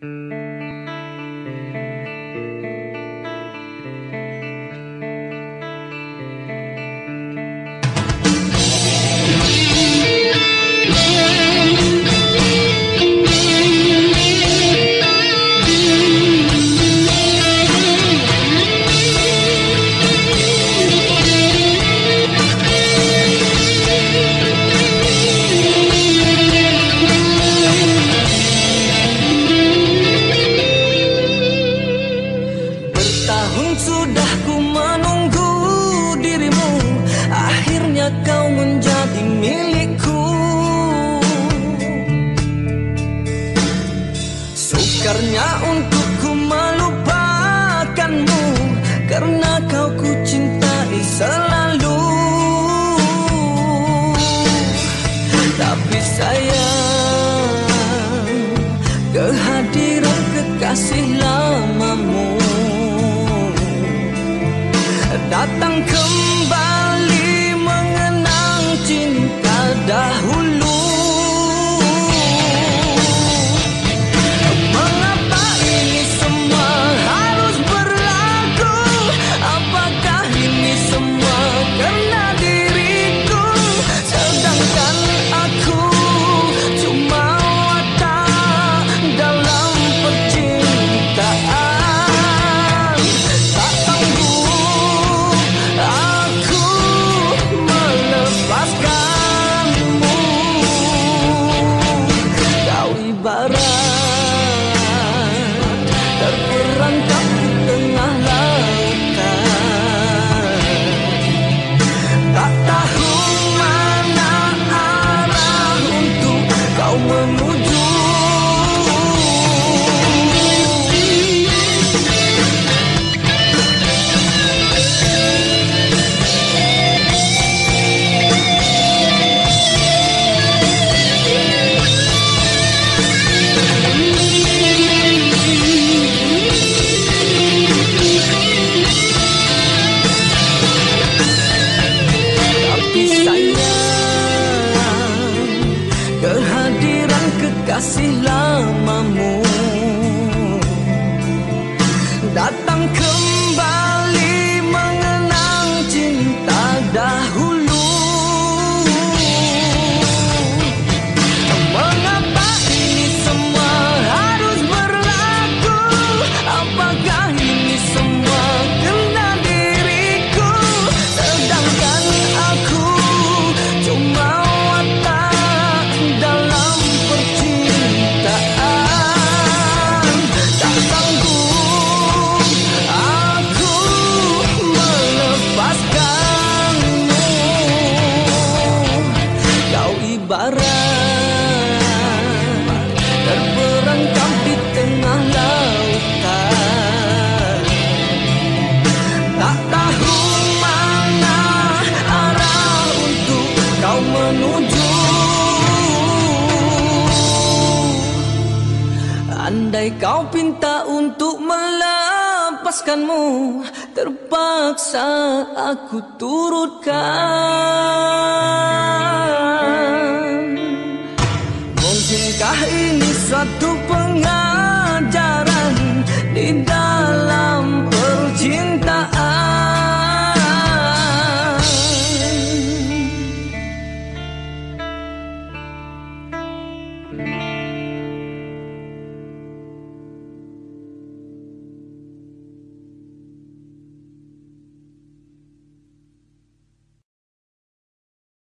Mm-hmm. kau menjadi milikku. Sukarnya untukku melupakanmu Karena kau ku cintai selalu. Tapi sayang Kehadiran kekasih lamamu Datang kembali. kasih lamamu. Datang kembali menuju. Andai kau pinta untuk melepaskanmu Terpaksa aku turutkan